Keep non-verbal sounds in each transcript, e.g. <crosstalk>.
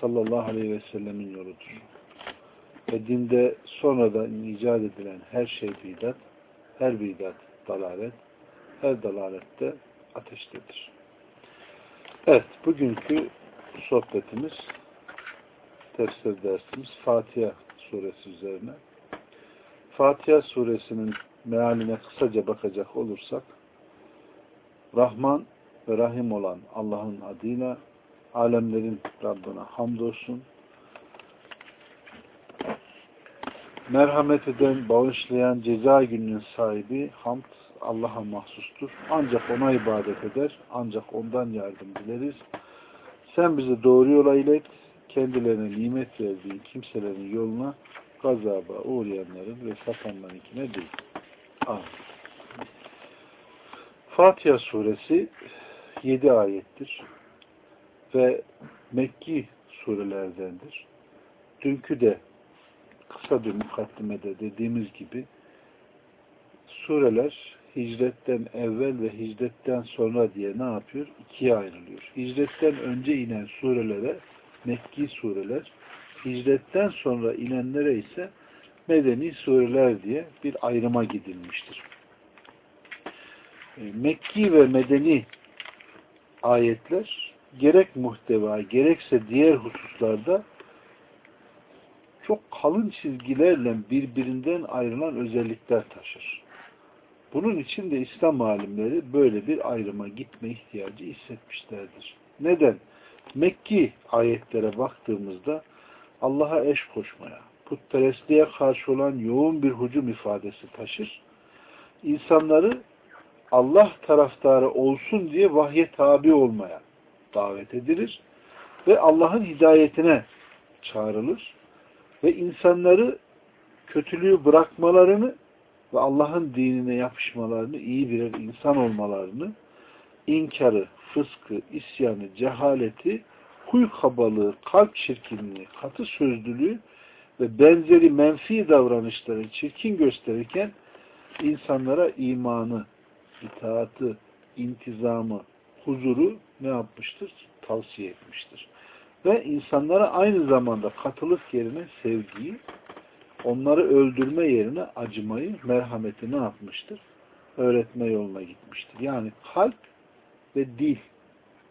sallallahu aleyhi ve sellemin yoludur. Ve dinde sonradan icat edilen her şey bidat, her bidat dalalet, her dalalette ateştedir. Evet, bugünkü sohbetimiz, tefsir dersimiz Fatiha suresi üzerine. Fatiha suresinin mealine kısaca bakacak olursak, Rahman ve Rahim olan Allah'ın adıyla alemlerin Rabbine hamdolsun. Merhamet eden, bağışlayan, ceza gününün sahibi hamd Allah'a mahsustur. Ancak ona ibadet eder, ancak ondan yardım dileriz. Sen bizi doğru yola ilet, kendilerine nimet verdiğin kimselerin yoluna gazaba uğrayanların ve sapanlarınkine değil. Amin. Fatiha suresi 7 ayettir ve Mekki surelerdendir. Dünkü de kısa bir mukaddimede dediğimiz gibi sureler hicretten evvel ve hicretten sonra diye ne yapıyor? İkiye ayrılıyor. Hicretten önce inen surelere Mekki sureler, hicretten sonra inenlere ise Medeni sureler diye bir ayrıma gidilmiştir. Mekki ve Medeni ayetler gerek muhteva gerekse diğer hususlarda çok kalın çizgilerle birbirinden ayrılan özellikler taşır. Bunun için de İslam alimleri böyle bir ayrıma gitme ihtiyacı hissetmişlerdir. Neden? Mekki ayetlere baktığımızda Allah'a eş koşmaya, putperestliğe karşı olan yoğun bir hücum ifadesi taşır. İnsanları Allah taraftarı olsun diye vahye tabi olmaya davet edilir ve Allah'ın hidayetine çağrılır ve insanları kötülüğü bırakmalarını ve Allah'ın dinine yapışmalarını, iyi birer insan olmalarını, inkarı, fıskı, isyanı, cehaleti, huy kabalığı, kalp çirkinliği, katı sözlülüğü ve benzeri menfi davranışları çirkin gösterirken insanlara imanı, itaatı, intizamı, huzuru ne yapmıştır? Tavsiye etmiştir. Ve insanlara aynı zamanda katılık yerine sevgiyi, onları öldürme yerine acımayı, merhameti ne yapmıştır? Öğretme yoluna gitmiştir. Yani kalp ve dil,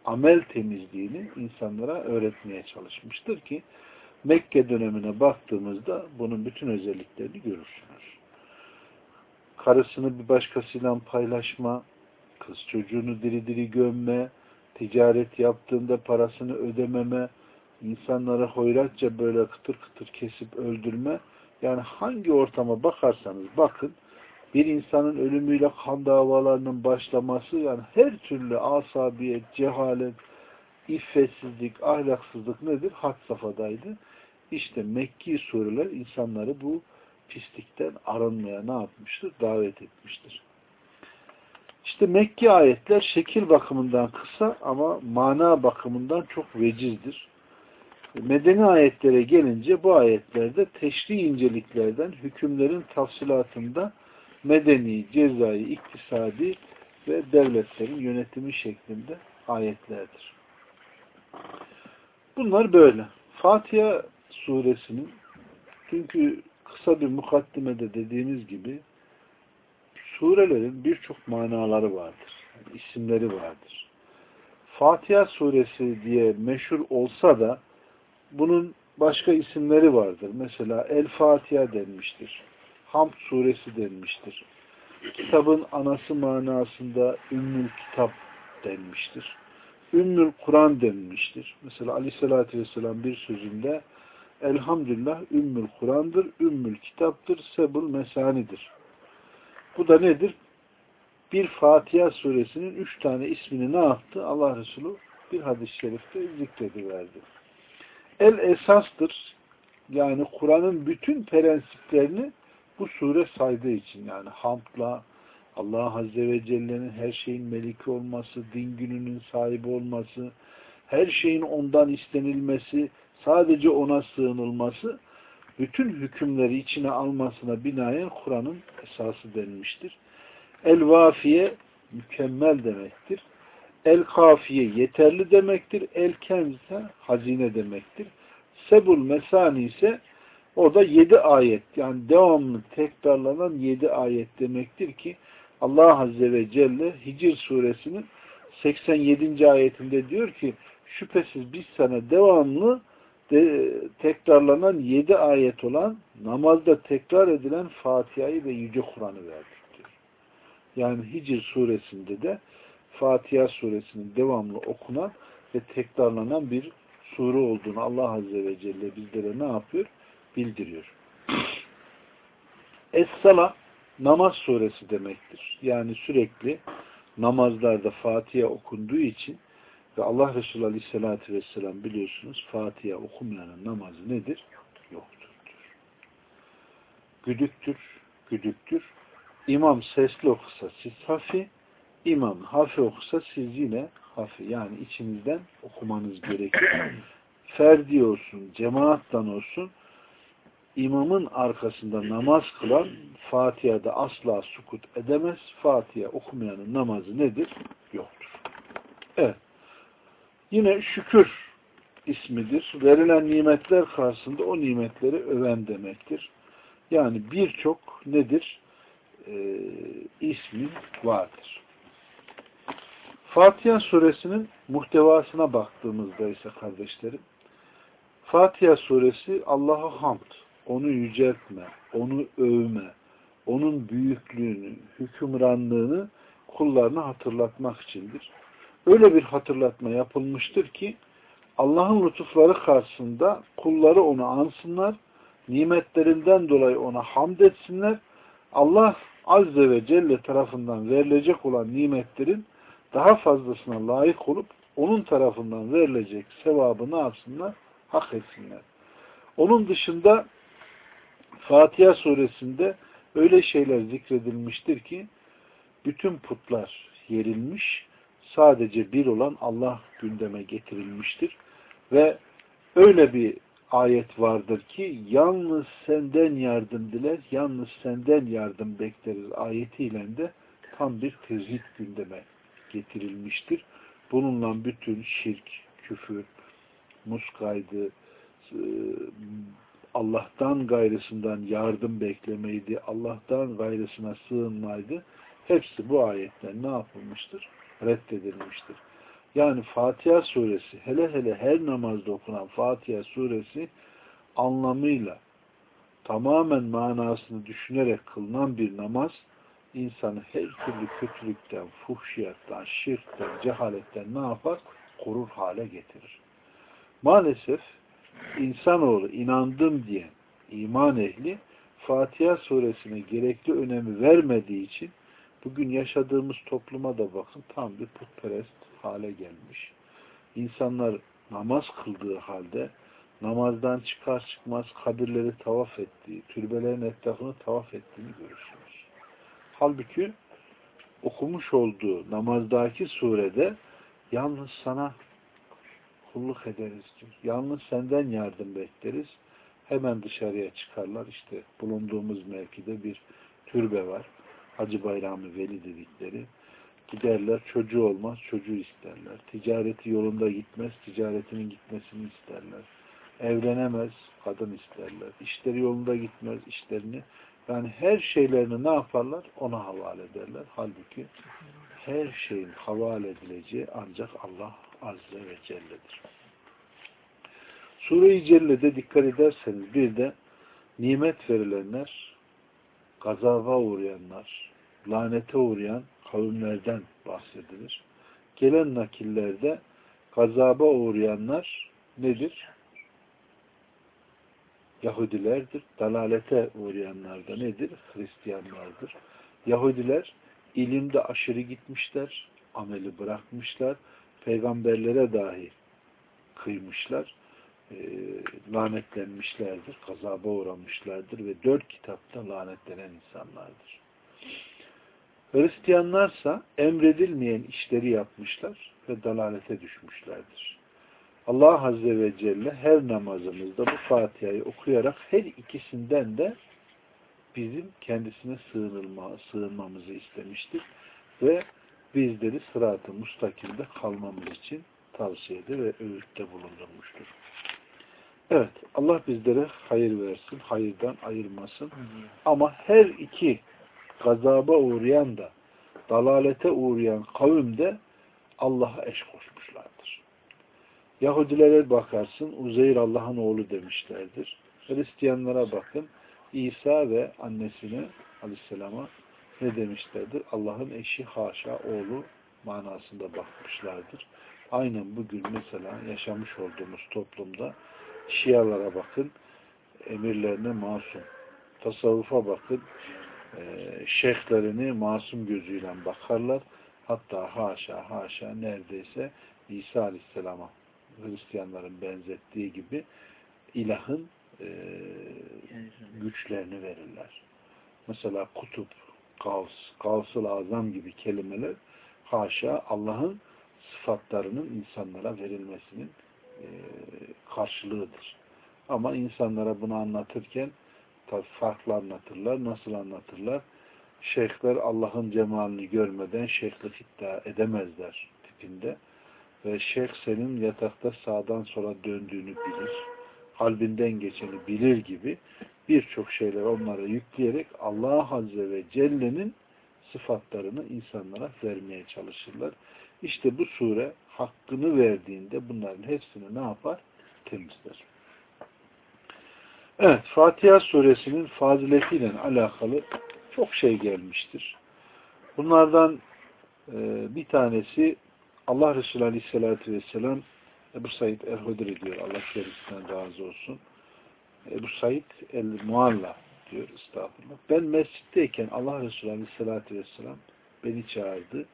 amel temizliğini insanlara öğretmeye çalışmıştır ki Mekke dönemine baktığımızda bunun bütün özelliklerini görürsünüz. Karısını bir başkasıyla paylaşma, kız çocuğunu diri diri gömme, ticaret yaptığında parasını ödememe, insanları hoyratça böyle kıtır kıtır kesip öldürme, yani hangi ortama bakarsanız bakın, bir insanın ölümüyle kan davalarının başlaması, yani her türlü asabiyet, cehalet, iffetsizlik, ahlaksızlık nedir? Had safadaydı. İşte Mekki sureler insanları bu pislikten arınmaya ne yapmıştır? Davet etmiştir. İşte Mekki ayetler şekil bakımından kısa ama mana bakımından çok vecizdir. Medeni ayetlere gelince bu ayetlerde teşri inceliklerden hükümlerin tafsilatında medeni, cezai, iktisadi ve devletlerin yönetimi şeklinde ayetlerdir. Bunlar böyle. Fatiha suresinin çünkü kısa bir mukaddimede dediğimiz gibi surelerin birçok manaları vardır. İsimleri vardır. Fatiha suresi diye meşhur olsa da bunun başka isimleri vardır. Mesela El Fatiha denmiştir. Hamd suresi denmiştir. Kitabın anası manasında Ümmül Kitap denmiştir. Ümmül Kur'an denmiştir. Mesela Aleyhisselatü Vesselam bir sözünde Elhamdülillah Ümmül Kur'an'dır, Ümmül Kitap'tır, Sebul Mesani'dir. Bu da nedir? Bir Fatiha suresinin üç tane ismini ne yaptı? Allah Resulü bir hadis-i şerifte zikrediverdi. El esastır. yani Kur'an'ın bütün prensiplerini bu sure saydığı için yani hamdla Allah Azze ve Celle'nin her şeyin meliki olması, din gününün sahibi olması, her şeyin ondan istenilmesi, sadece ona sığınılması, bütün hükümleri içine almasına binaen Kur'an'ın esası denmiştir. El-Vafiye mükemmel demektir. El-Kafiye yeterli demektir. El-Kenz ise hazine demektir. Sebul Mesani ise o da yedi ayet yani devamlı tekrarlanan yedi ayet demektir ki Allah Azze ve Celle Hicr suresinin 87. ayetinde diyor ki şüphesiz biz sana devamlı de, tekrarlanan yedi ayet olan namazda tekrar edilen Fatiha'yı ve Yüce Kur'an'ı verdik diyor. Yani Hicr suresinde de Fatiha suresinin devamlı okunan ve tekrarlanan bir sure olduğunu Allah Azze ve Celle bizlere ne yapıyor? Bildiriyor. Es-Sala namaz suresi demektir. Yani sürekli namazlarda Fatiha okunduğu için ve Allah Resulü Aleyhisselatü Vesselam biliyorsunuz Fatiha okumayanın namazı nedir? Yoktur. Güdüktür, güdüktür. İmam sesli okusa siz hafi, imam hafi okusa siz yine hafi. Yani içinizden okumanız gerekir. <coughs> Ferdi olsun, cemaattan olsun, imamın arkasında namaz kılan Fatiha'da asla sukut edemez. Fatiha okumayanın namazı nedir? Yoktur. Evet. Yine şükür ismidir. Verilen nimetler karşısında o nimetleri öven demektir. Yani birçok nedir? Ee, ismi vardır. Fatiha suresinin muhtevasına baktığımızda ise kardeşlerim, Fatiha suresi Allah'a hamd, onu yüceltme, onu övme, onun büyüklüğünü, hükümranlığını kullarına hatırlatmak içindir. Öyle bir hatırlatma yapılmıştır ki Allah'ın lütufları karşısında kulları onu ansınlar, nimetlerinden dolayı ona hamd etsinler. Allah Azze ve Celle tarafından verilecek olan nimetlerin daha fazlasına layık olup onun tarafından verilecek sevabı ne yapsınlar? Hak etsinler. Onun dışında Fatiha suresinde öyle şeyler zikredilmiştir ki bütün putlar yerilmiş, sadece bir olan Allah gündeme getirilmiştir. Ve öyle bir ayet vardır ki yalnız senden yardım diler, yalnız senden yardım bekleriz ayetiyle de tam bir tezhid gündeme getirilmiştir. Bununla bütün şirk, küfür, muskaydı, e, Allah'tan gayrısından yardım beklemeydi, Allah'tan gayrısına sığınmaydı. Hepsi bu ayetten ne yapılmıştır? Reddedilmiştir. Yani Fatiha suresi, hele hele her namazda okunan Fatiha suresi anlamıyla tamamen manasını düşünerek kılınan bir namaz, insanı her türlü kötülükten, fuhşiyattan, şirkten, cehaletten ne yapar? Korur hale getirir. Maalesef insanoğlu inandım diye iman ehli Fatiha suresine gerekli önemi vermediği için bugün yaşadığımız topluma da bakın tam bir putperest hale gelmiş. İnsanlar namaz kıldığı halde namazdan çıkar çıkmaz kabirleri tavaf ettiği, türbelerin etrafını tavaf ettiğini görürsünüz. Halbuki okumuş olduğu namazdaki surede yalnız sana kulluk ederiz diyor. Yalnız senden yardım bekleriz. Hemen dışarıya çıkarlar. İşte bulunduğumuz mevkide bir türbe var. Hacı Bayramı Veli dedikleri. Giderler, çocuğu olmaz, çocuğu isterler. Ticareti yolunda gitmez, ticaretinin gitmesini isterler. Evlenemez, kadın isterler. İşleri yolunda gitmez, işlerini. Yani her şeylerini ne yaparlar? Ona havale ederler. Halbuki her şeyin havale edileceği ancak Allah Azze ve Celle'dir. Sure-i Celle'de dikkat ederseniz bir de nimet verilenler, gazaba uğrayanlar, lanete uğrayan kavimlerden bahsedilir. Gelen nakillerde gazaba uğrayanlar nedir? Yahudilerdir. Dalalete uğrayanlar da nedir? Hristiyanlardır. Yahudiler ilimde aşırı gitmişler, ameli bırakmışlar, peygamberlere dahi kıymışlar. Lanetlenmişlerdir, gazaba uğramışlardır ve dört kitapta lanetlenen insanlardır. Hristiyanlarsa emredilmeyen işleri yapmışlar ve dalalete düşmüşlerdir. Allah Azze ve Celle her namazımızda bu Fatiha'yı okuyarak her ikisinden de bizim kendisine sığınılma, sığınmamızı istemiştir ve bizleri sırat-ı mustakimde kalmamız için tavsiyede ve öğütte bulundurmuştur. Evet, Allah bizlere hayır versin, hayırdan ayırmasın. Ama her iki gazaba uğrayan da, dalalete uğrayan kavim de Allah'a eş koşmuşlardır. Yahudilere bakarsın, Uzeyr Allah'ın oğlu demişlerdir. Hristiyanlara bakın, İsa ve annesine aleyhisselama ne demişlerdir? Allah'ın eşi haşa oğlu manasında bakmışlardır. Aynen bugün mesela yaşamış olduğumuz toplumda Şialara bakın, emirlerine masum. Tasavvufa bakın, e, şeyhlerini masum gözüyle bakarlar. Hatta haşa haşa neredeyse İsa Aleyhisselam'a Hristiyanların benzettiği gibi ilahın e, güçlerini verirler. Mesela kutup, gavs, gavs-ı azam gibi kelimeler haşa Allah'ın sıfatlarının insanlara verilmesinin e, karşılığıdır. Ama insanlara bunu anlatırken farklı anlatırlar. Nasıl anlatırlar? Şeyhler Allah'ın cemalini görmeden şeyhlik iddia edemezler tipinde. Ve şeyh senin yatakta sağdan sola döndüğünü bilir. Kalbinden geçeni bilir gibi birçok şeyler onlara yükleyerek Allah Azze ve Celle'nin sıfatlarını insanlara vermeye çalışırlar. İşte bu sure hakkını verdiğinde bunların hepsini ne yapar? Temizler. Evet, Fatiha suresinin faziletiyle alakalı çok şey gelmiştir. Bunlardan e, bir tanesi Allah Resulü Aleyhisselatü Vesselam Ebu Said el-Hudri diyor. Allah kendisinden razı olsun. Ebu Said el-Mualla diyor. Estağfurullah. Ben mescitteyken Allah Resulü Aleyhisselatü Vesselam beni çağırdı.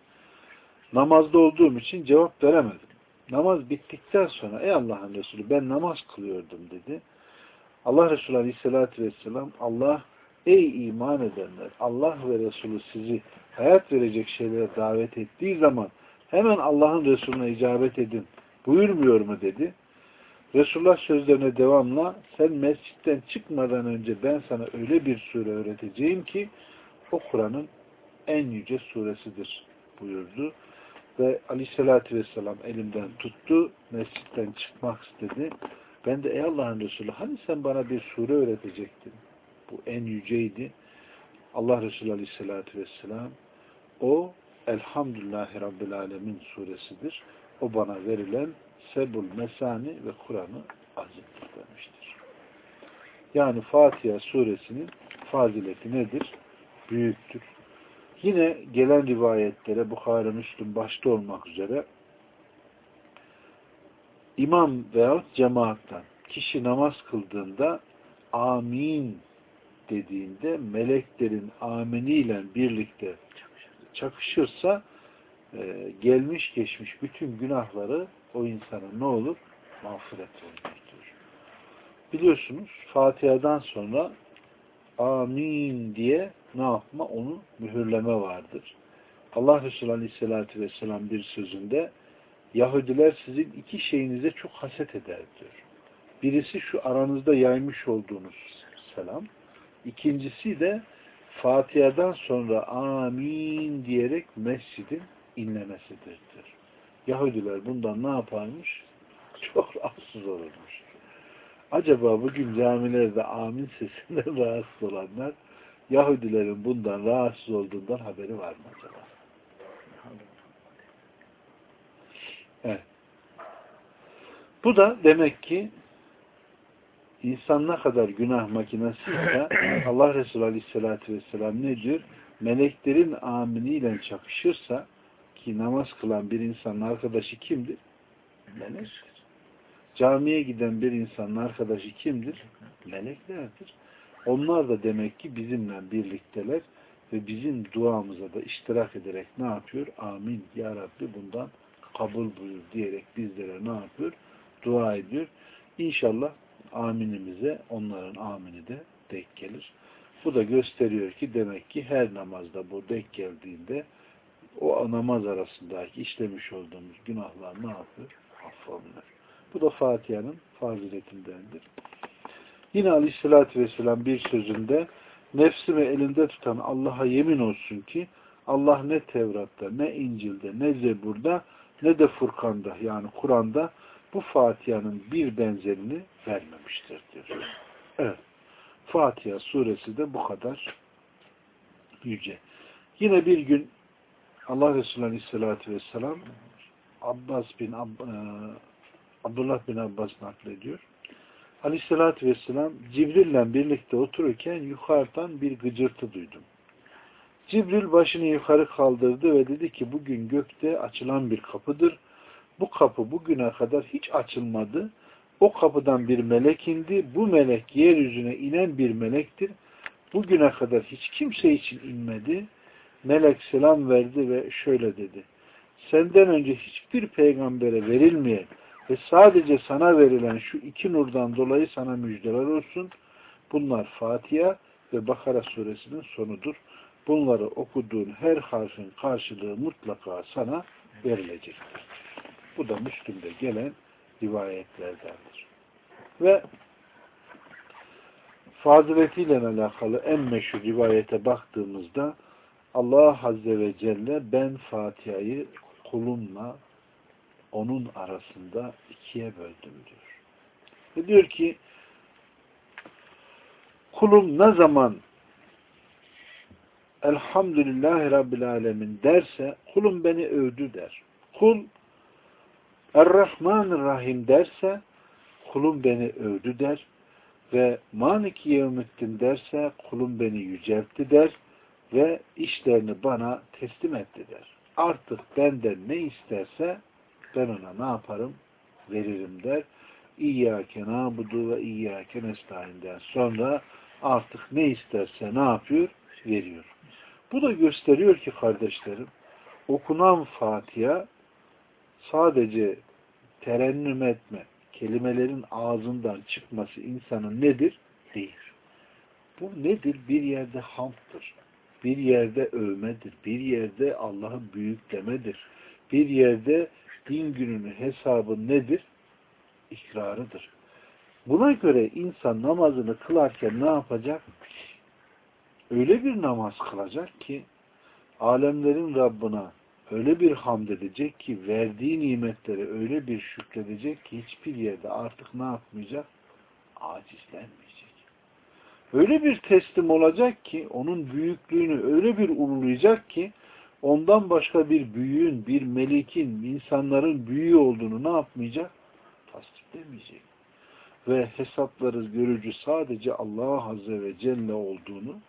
Namazda olduğum için cevap veremedim. Namaz bittikten sonra ey Allah'ın Resulü ben namaz kılıyordum dedi. Allah Resulü Aleyhisselatü Vesselam Allah ey iman edenler Allah ve Resulü sizi hayat verecek şeylere davet ettiği zaman hemen Allah'ın Resulüne icabet edin buyurmuyor mu dedi. Resulullah sözlerine devamla sen mescitten çıkmadan önce ben sana öyle bir sure öğreteceğim ki o Kur'an'ın en yüce suresidir buyurdu. Ve aleyhissalatü vesselam elimden tuttu. Mescitten çıkmak istedi. Ben de ey Allah'ın Resulü hani sen bana bir sure öğretecektin. Bu en yüceydi. Allah Resulü aleyhissalatü vesselam o Elhamdülillahi Rabbil Alemin suresidir. O bana verilen Sebul Mesani ve Kur'an'ı azimdir demiştir. Yani Fatiha suresinin fazileti nedir? Büyüktür. Yine gelen rivayetlere Bukhara Müslüm başta olmak üzere imam veyahut cemaattan kişi namaz kıldığında amin dediğinde meleklerin aminiyle birlikte çakışırsa e, gelmiş geçmiş bütün günahları o insana ne olur? Mağfiret olunur. Biliyorsunuz Fatiha'dan sonra amin diye ne yapma? Onu mühürleme vardır. Allah Resulü Aleyhisselatü Vesselam bir sözünde Yahudiler sizin iki şeyinize çok haset eder diyor. Birisi şu aranızda yaymış olduğunuz selam. İkincisi de Fatiha'dan sonra amin diyerek mescidin inlemesidir diyor. Yahudiler bundan ne yaparmış? <laughs> Çok rahatsız olurmuş. Acaba bugün camilerde amin sesinden <laughs> rahatsız olanlar Yahudilerin bundan rahatsız olduğundan haberi var mı acaba? Evet. Bu da demek ki insan ne kadar günah makinesi ise <clears throat> Allah Resulü Aleyhisselatü Vesselam ne diyor? Meleklerin aminiyle çakışırsa ki namaz kılan bir insanın arkadaşı kimdir? Melektir. Camiye giden bir insanın arkadaşı kimdir? Meleklerdir. Onlar da demek ki bizimle birlikteler ve bizim duamıza da iştirak ederek ne yapıyor? Amin. Ya Rabbi bundan kabul buyur diyerek bizlere ne yapıyor? Dua ediyor. İnşallah aminimize onların amini de denk gelir. Bu da gösteriyor ki demek ki her namazda bu denk geldiğinde o namaz arasındaki işlemiş olduğumuz günahlar ne yapıyor? Affolunur. Bu da Fatiha'nın faziletindendir. Yine Aleyhisselatü Vesselam bir sözünde nefsimi elinde tutan Allah'a yemin olsun ki Allah ne Tevrat'ta, ne İncil'de, ne Zebur'da, ne de Furkan'da yani Kur'an'da bu Fatiha'nın bir benzerini vermemiştir diyor. Evet. Fatiha suresi de bu kadar yüce. Yine bir gün Allah Resulü Aleyhisselatü Vesselam Abbas bin Ab e, Abdullah bin Abbas naklediyor. Aleyhisselatü Vesselam Cibril'le birlikte otururken yukarıdan bir gıcırtı duydum. Cibril başını yukarı kaldırdı ve dedi ki bugün gökte açılan bir kapıdır. Bu kapı bugüne kadar hiç açılmadı. O kapıdan bir melek indi. Bu melek yeryüzüne inen bir melektir. Bugüne kadar hiç kimse için inmedi. Melek selam verdi ve şöyle dedi. Senden önce hiçbir peygambere verilmeyen ve sadece sana verilen şu iki nurdan dolayı sana müjdeler olsun. Bunlar Fatiha ve Bakara suresinin sonudur. Bunları okuduğun her harfin karşılığı mutlaka sana verilecektir. Bu da Müslüm'de gelen rivayetlerdendir. Ve faziletiyle alakalı en meşhur rivayete baktığımızda Allah Azze ve Celle ben Fatiha'yı kulumla onun arasında ikiye böldüm diyor. Ve diyor ki kulum ne zaman Elhamdülillahi Rabbil Alemin derse kulum beni övdü der. Kul Errahmanirrahim derse kulum beni övdü der ve Maliki Yevmiddin derse kulum beni yüceltti der ve işlerini bana teslim etti der. Artık benden ne isterse ben ona ne yaparım? Veririm der. İyyâke nâbudu ve iyyâke nestaîn der. Sonra artık ne isterse ne yapıyor? Veriyor. Bu da gösteriyor ki kardeşlerim okunan Fatiha sadece terennüm etme, kelimelerin ağzından çıkması insanın nedir? Değil. Bu nedir? Bir yerde hamdır. Bir yerde övmedir. Bir yerde Allah'ı büyüklemedir. Bir yerde din gününün hesabı nedir? İkrarıdır. Buna göre insan namazını kılarken ne yapacak? Öyle bir namaz kılacak ki alemlerin Rabbına öyle bir hamd edecek ki verdiği nimetleri öyle bir şükredecek ki hiçbir yerde artık ne yapmayacak? Acizlenmeyecek. Öyle bir teslim olacak ki onun büyüklüğünü öyle bir ululayacak ki ondan başka bir büyüğün, bir melikin, insanların büyüğü olduğunu ne yapmayacak? Tasdiklemeyecek. Ve hesapları görücü sadece Allah Azze ve Celle olduğunu,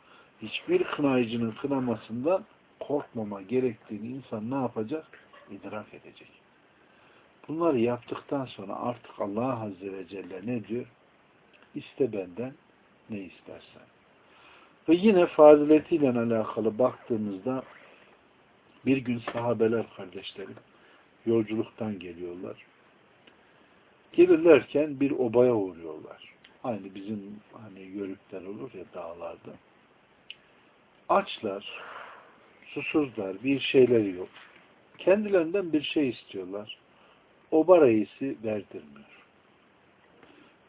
hiçbir kınayıcının kınamasından korkmama gerektiğini insan ne yapacak? İdrak edecek. Bunları yaptıktan sonra artık Allah Azze ve Celle ne diyor? İste benden ne istersen. Ve yine faziletiyle alakalı baktığımızda bir gün sahabeler kardeşlerim yolculuktan geliyorlar. Gelirlerken bir obaya uğruyorlar. Aynı bizim hani yörükler olur ya dağlarda. Açlar, susuzlar, bir şeyleri yok. Kendilerinden bir şey istiyorlar. Oba reisi verdirmiyor.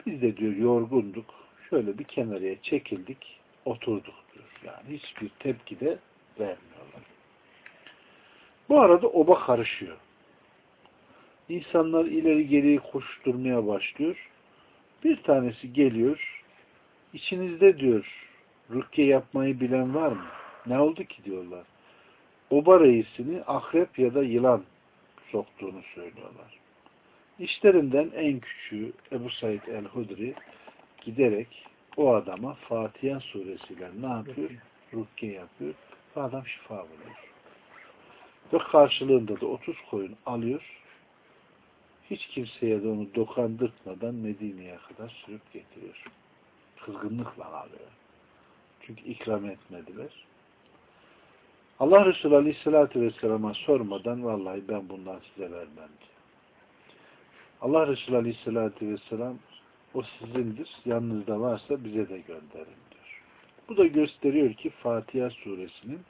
Biz de diyor yorgunduk. Şöyle bir kenarıya çekildik, oturduk diyor. Yani hiçbir tepki de vermiyorlar. Bu arada oba karışıyor. İnsanlar ileri geri koşturmaya başlıyor. Bir tanesi geliyor. İçinizde diyor rükye yapmayı bilen var mı? Ne oldu ki diyorlar. Oba reisini akrep ya da yılan soktuğunu söylüyorlar. İşlerinden en küçüğü Ebu Said el-Hudri giderek o adama Fatiha suresiyle ne yapıyor? Rukke yapıyor. Bu adam şifa buluyor. Ve karşılığında da 30 koyun alıyor. Hiç kimseye de onu dokandırtmadan Medine'ye kadar sürüp getiriyor. Kızgınlıkla alıyor. Çünkü ikram etmediler. Allah Resulü Aleyhisselatü Vesselam'a sormadan vallahi ben bundan size vermem diyor. Allah Resulü Aleyhisselatü Vesselam O sizindir. Yanınızda varsa bize de gönderin diyor. Bu da gösteriyor ki Fatiha suresinin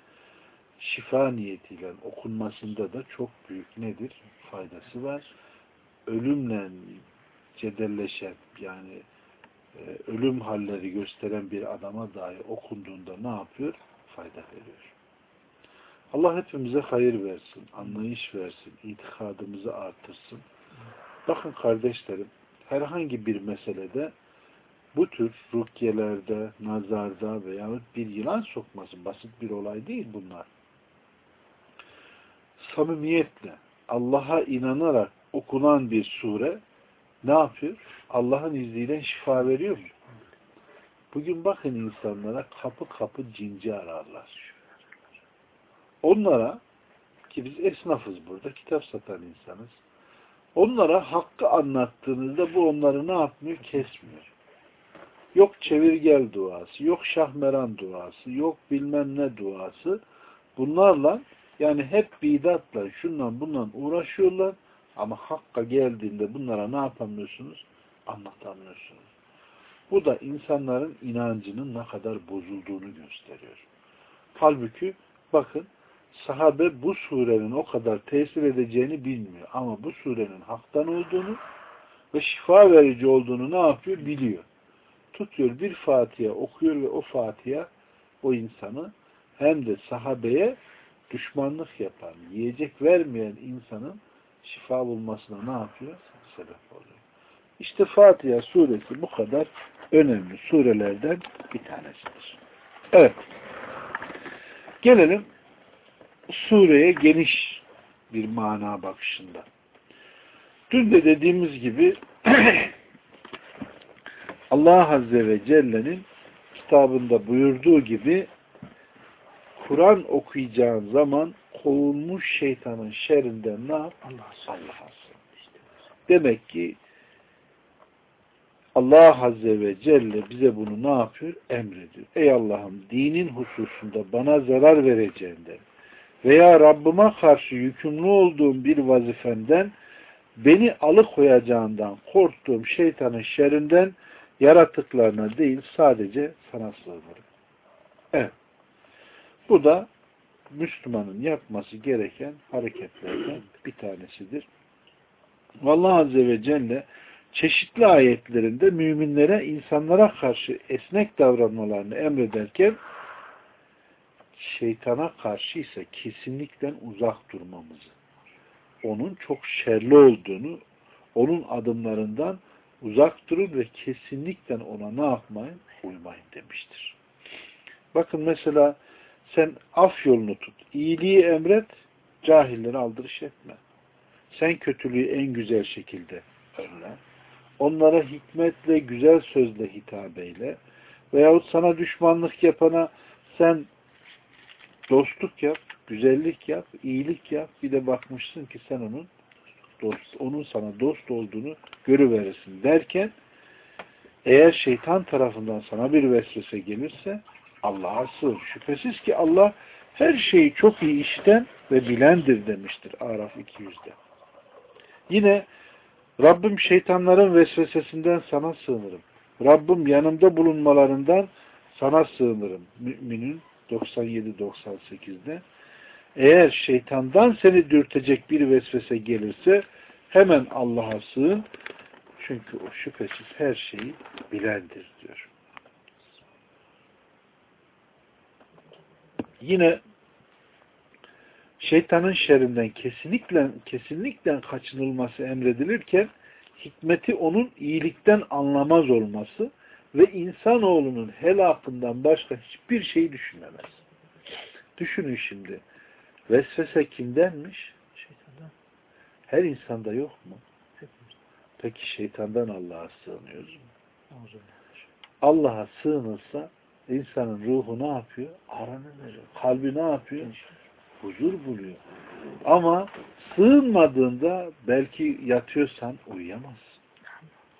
şifa niyetiyle okunmasında da çok büyük nedir? Faydası var. Ölümle cedelleşen yani e, ölüm halleri gösteren bir adama dahi okunduğunda ne yapıyor? Fayda veriyor. Allah hepimize hayır versin, anlayış versin, itikadımızı artırsın. Bakın kardeşlerim, herhangi bir meselede bu tür rukyelerde, nazarda veyahut bir yılan sokması basit bir olay değil bunlar. Samimiyetle, Allah'a inanarak okunan bir sure ne yapıyor? Allah'ın izniyle şifa veriyor mu? Bugün bakın insanlara kapı kapı cinci ararlar. Onlara ki biz esnafız burada, kitap satan insanız. Onlara hakkı anlattığınızda bu onları ne yapmıyor? Kesmiyor. Yok çevirgel duası, yok şahmeran duası, yok bilmem ne duası. Bunlarla yani hep bidatla, şundan bundan uğraşıyorlar. Ama hakka geldiğinde bunlara ne yapamıyorsunuz? Anlatamıyorsunuz. Bu da insanların inancının ne kadar bozulduğunu gösteriyor. Halbuki bakın sahabe bu surenin o kadar tesir edeceğini bilmiyor. Ama bu surenin haktan olduğunu ve şifa verici olduğunu ne yapıyor? Biliyor. Tutuyor bir Fatiha okuyor ve o Fatiha o insanı hem de sahabeye düşmanlık yapan, yiyecek vermeyen insanın şifa bulmasına ne yapıyor? Sebep oluyor. İşte Fatiha suresi bu kadar önemli surelerden bir tanesidir. Evet. Gelelim sureye geniş bir mana bakışında. Dün de dediğimiz gibi <clears throat> Allah Azze ve Celle'nin kitabında buyurduğu gibi Kur'an okuyacağın zaman kovulmuş şeytanın şerrinden ne yap? Allah Allah Demek ki Allah Azze ve Celle bize bunu ne yapıyor? Emrediyor. Ey Allah'ım dinin hususunda bana zarar vereceğinden veya Rabbime karşı yükümlü olduğum bir vazifenden beni alıkoyacağından korktuğum şeytanın şerrinden yaratıklarına değil sadece sana sığınırım. Evet. Bu da Müslümanın yapması gereken hareketlerden bir tanesidir. Allah Azze ve Celle çeşitli ayetlerinde müminlere, insanlara karşı esnek davranmalarını emrederken şeytana karşı ise kesinlikle uzak durmamızı, onun çok şerli olduğunu, onun adımlarından uzak durun ve kesinlikle ona ne yapmayın? Uymayın demiştir. Bakın mesela sen af yolunu tut. İyiliği emret, cahilleri aldırış etme. Sen kötülüğü en güzel şekilde önle. Onlara hikmetle, güzel sözle hitap eyle. Veyahut sana düşmanlık yapana sen dostluk yap, güzellik yap, iyilik yap. Bir de bakmışsın ki sen onun dost, onun sana dost olduğunu görüverirsin derken eğer şeytan tarafından sana bir vesvese gelirse Allah'a sığır. Şüphesiz ki Allah her şeyi çok iyi işten ve bilendir demiştir Araf 200'de. Yine Rabbim şeytanların vesvesesinden sana sığınırım. Rabbim yanımda bulunmalarından sana sığınırım. Müminin 97-98'de. Eğer şeytandan seni dürtecek bir vesvese gelirse hemen Allah'a sığın. Çünkü o şüphesiz her şeyi bilendir diyor. Yine şeytanın şerrinden kesinlikle kesinlikle kaçınılması emredilirken hikmeti onun iyilikten anlamaz olması ve insanoğlunun helakından başka hiçbir şey düşünemez. Düşünün şimdi. Vesvese kimdenmiş? Şeytandan. Her insanda yok mu? Peki şeytandan Allah'a sığınıyoruz mu? Allah'a sığınırsa insanın ruhu ne yapıyor? Aranır. Kalbi ne yapıyor? Huzur buluyor. Ama sığınmadığında belki yatıyorsan uyuyamazsın.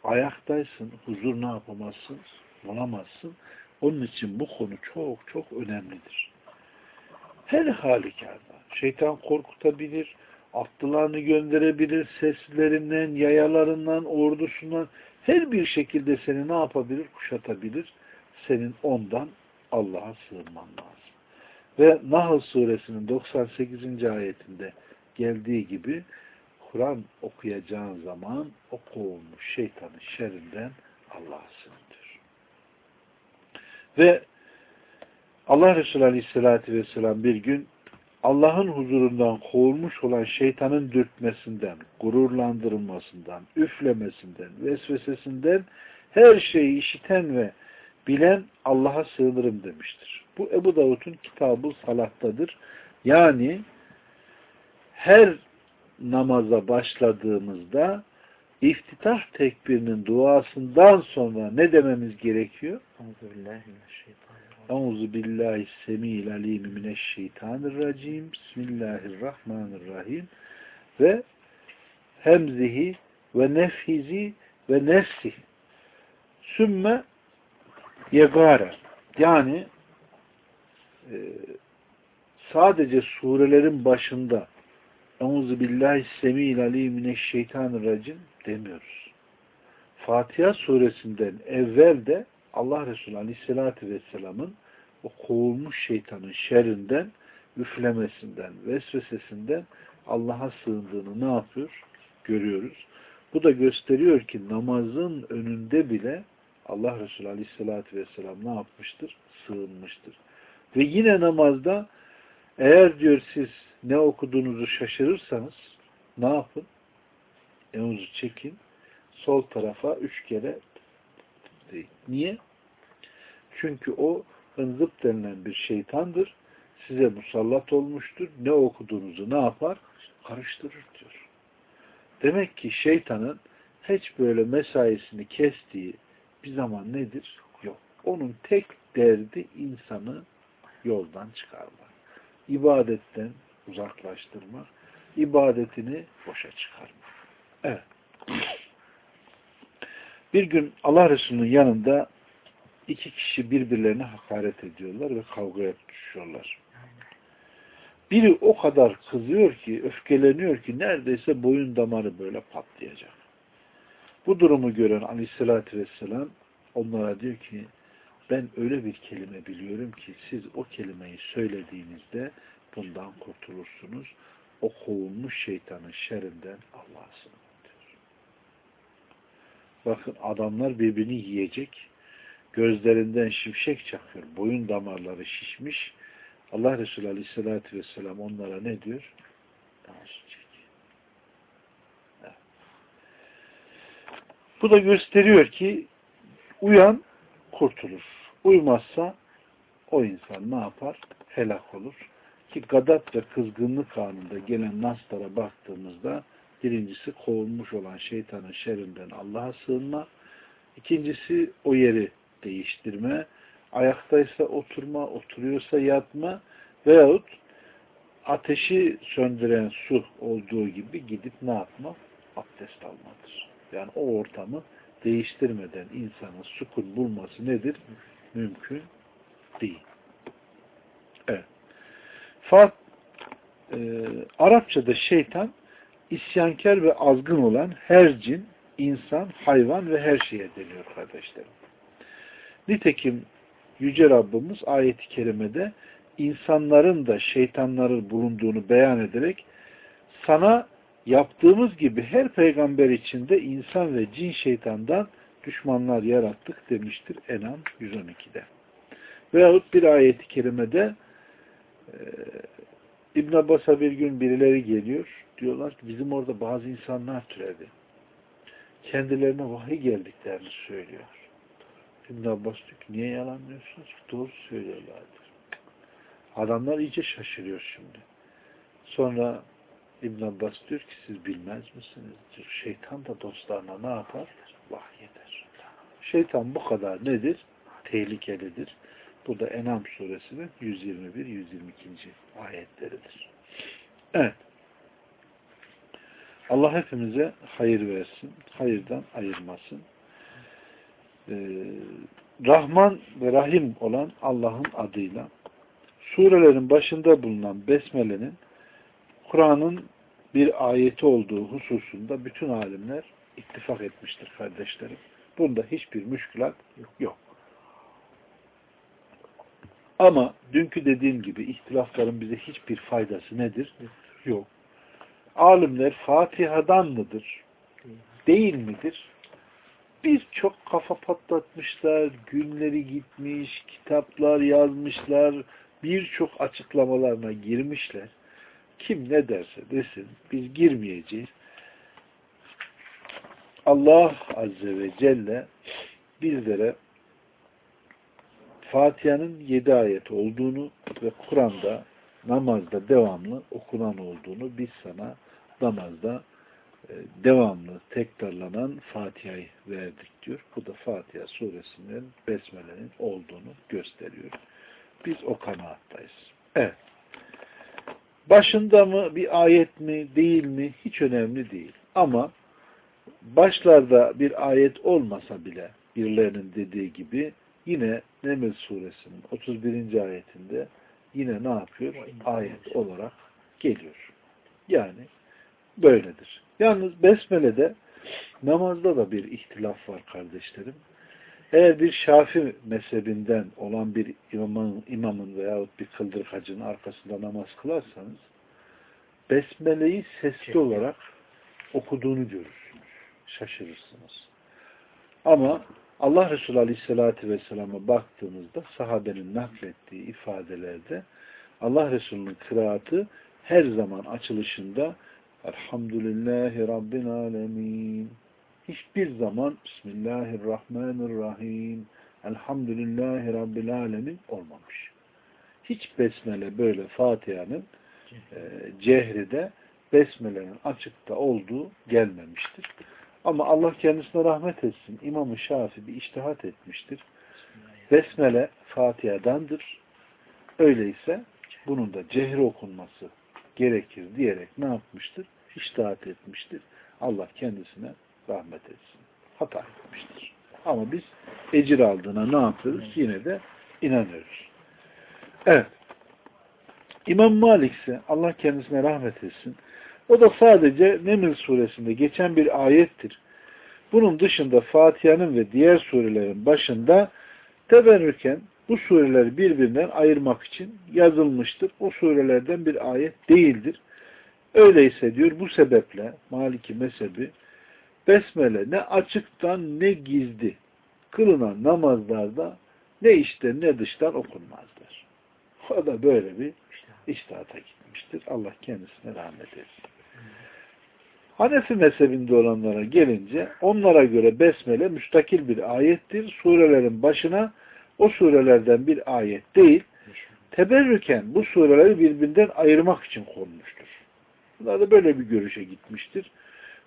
Ayaktaysın, huzur ne yapamazsın? Bulamazsın. Onun için bu konu çok çok önemlidir. Her halükarda şeytan korkutabilir, atlılarını gönderebilir, seslerinden, yayalarından, ordusundan her bir şekilde seni ne yapabilir? Kuşatabilir. Senin ondan Allah'a sığınman lazım. Ve Nahl suresinin 98. ayetinde geldiği gibi Kur'an okuyacağın zaman o kovulmuş şeytanın şerrinden Allah'a sığındır. Ve Allah Resulü Aleyhisselatü Vesselam bir gün Allah'ın huzurundan kovulmuş olan şeytanın dürtmesinden, gururlandırılmasından, üflemesinden, vesvesesinden her şeyi işiten ve bilen Allah'a sığınırım demiştir. Bu Ebu Davud'un kitabı salattadır. Yani her namaza başladığımızda iftitah tekbirinin duasından sonra ne dememiz gerekiyor? Euzu billahi semil alim mineşşeytanirracim. Bismillahirrahmanirrahim. Ve hemzihi ve nefhizi ve nefsi. Sümme yegare. Yani e, sadece surelerin başında Euzu billahi semil alim mineşşeytanirracim demiyoruz. Fatiha suresinden evvel de Allah Resulü Aleyhisselatü Vesselam'ın o kovulmuş şeytanın şerrinden, üflemesinden, vesvesesinden Allah'a sığındığını ne yapıyor? Görüyoruz. Bu da gösteriyor ki namazın önünde bile Allah Resulü Aleyhisselatü Vesselam ne yapmıştır? Sığınmıştır. Ve yine namazda eğer diyor siz ne okuduğunuzu şaşırırsanız ne yapın? Enuzu çekin. Sol tarafa üç kere değil. Niye? Çünkü o hınzıp denilen bir şeytandır. Size musallat olmuştur. Ne okuduğunuzu ne yapar? Karıştırır diyor. Demek ki şeytanın hiç böyle mesaisini kestiği bir zaman nedir? Yok. Onun tek derdi insanı yoldan çıkarmak. İbadetten uzaklaştırmak. ibadetini boşa çıkarmak. Evet. Bir gün Allah Resulü'nün yanında iki kişi birbirlerine hakaret ediyorlar ve kavgaya düşüyorlar. Biri o kadar kızıyor ki, öfkeleniyor ki neredeyse boyun damarı böyle patlayacak. Bu durumu gören aleyhissalatü vesselam onlara diyor ki ben öyle bir kelime biliyorum ki siz o kelimeyi söylediğinizde bundan kurtulursunuz. O kovulmuş şeytanın şerrinden Allah'a sığınır. Bakın adamlar birbirini yiyecek. Gözlerinden şimşek çakıyor. Boyun damarları şişmiş. Allah Resulü Aleyhisselatü Vesselam onlara ne diyor? Bu da gösteriyor ki uyan kurtulur. Uymazsa o insan ne yapar? Helak olur. Ki gadat ve kızgınlık anında gelen naslara baktığımızda Birincisi kovulmuş olan şeytanın şerrinden Allah'a sığınma. İkincisi o yeri değiştirme. Ayaktaysa oturma, oturuyorsa yatma veyahut ateşi söndüren su olduğu gibi gidip ne yapma? Abdest almadır. Yani o ortamı değiştirmeden insanın sukun bulması nedir? Mümkün değil. Evet. Fat, e, Arapçada şeytan isyankar ve azgın olan her cin, insan, hayvan ve her şeye deniyor kardeşlerim. Nitekim Yüce Rabbimiz ayeti kerimede insanların da şeytanların bulunduğunu beyan ederek sana yaptığımız gibi her peygamber içinde insan ve cin şeytandan düşmanlar yarattık demiştir Enam 112'de. Veyahut bir ayeti kerimede e, İbn Abbas'a bir gün birileri geliyor diyorlar ki bizim orada bazı insanlar türedi. Kendilerine vahiy geldiklerini söylüyor. İbn Abbas diyor ki niye yalanlıyorsunuz? Doğru söylüyorlardır. Adamlar iyice şaşırıyor şimdi. Sonra İbn Abbas diyor ki siz bilmez misiniz? Diyor. Şeytan da dostlarına ne yapar? Vahyeder. Şeytan bu kadar nedir? Tehlikelidir. Bu da Enam suresinin 121-122. ayetleridir. Evet. Allah hepimize hayır versin. Hayırdan ayırmasın. Ee, Rahman ve Rahim olan Allah'ın adıyla surelerin başında bulunan Besmele'nin Kur'an'ın bir ayeti olduğu hususunda bütün alimler ittifak etmiştir kardeşlerim. Bunda hiçbir müşkülat yok. Ama dünkü dediğim gibi ihtilafların bize hiçbir faydası nedir? Yok. Alimler Fatiha'dan mıdır? Değil midir? Birçok kafa patlatmışlar, günleri gitmiş, kitaplar yazmışlar, birçok açıklamalarına girmişler. Kim ne derse desin, biz girmeyeceğiz. Allah Azze ve Celle bizlere Fatiha'nın yedi ayet olduğunu ve Kur'an'da namazda devamlı okunan olduğunu biz sana namazda e, devamlı tekrarlanan Fatiha'yı verdik diyor. Bu da Fatiha suresinin Besmele'nin olduğunu gösteriyor. Biz o kanaattayız. Evet. Başında mı bir ayet mi değil mi hiç önemli değil. Ama başlarda bir ayet olmasa bile birilerinin dediği gibi yine Neml suresinin 31. ayetinde yine ne yapıyor? Ayet olarak geliyor. Yani böyledir. Yalnız Besmele'de namazda da bir ihtilaf var kardeşlerim. Eğer bir Şafi mezhebinden olan bir imamın, imamın veyahut bir kıldırkacının arkasında namaz kılarsanız Besmele'yi sesli olarak okuduğunu görürsünüz. Şaşırırsınız. Ama Allah Resulü Aleyhisselatü Vesselam'a baktığımızda sahabenin naklettiği ifadelerde Allah Resulü'nün kıraatı her zaman açılışında Elhamdülillahi Rabbil Alemin hiçbir zaman Bismillahirrahmanirrahim Elhamdülillahi Rabbil Alemin olmamış. Hiç besmele böyle Fatiha'nın e, cehride besmelenin açıkta olduğu gelmemiştir. Ama Allah kendisine rahmet etsin. İmam-ı Şafi bir iştihat etmiştir. Besmele Fatiha'dandır. Öyleyse bunun da cehri okunması gerekir diyerek ne yapmıştır? İştihat etmiştir. Allah kendisine rahmet etsin. Hata etmiştir. Ama biz ecir aldığına ne yapıyoruz? Yine de inanıyoruz. Evet. İmam Malik ise Allah kendisine rahmet etsin. O da sadece Neml suresinde geçen bir ayettir. Bunun dışında Fatiha'nın ve diğer surelerin başında teberrüken bu sureleri birbirinden ayırmak için yazılmıştır. O surelerden bir ayet değildir. Öyleyse diyor bu sebeple Maliki mezhebi Besmele ne açıktan ne gizli kılınan namazlarda ne içten ne dıştan okunmazdır. O da böyle bir iştihata gitmiştir. Allah kendisine rahmet etsin. Hanefi mezhebinde olanlara gelince onlara göre Besmele müstakil bir ayettir. Surelerin başına o surelerden bir ayet değil, teberrüken bu sureleri birbirinden ayırmak için konmuştur. Bunlar da böyle bir görüşe gitmiştir.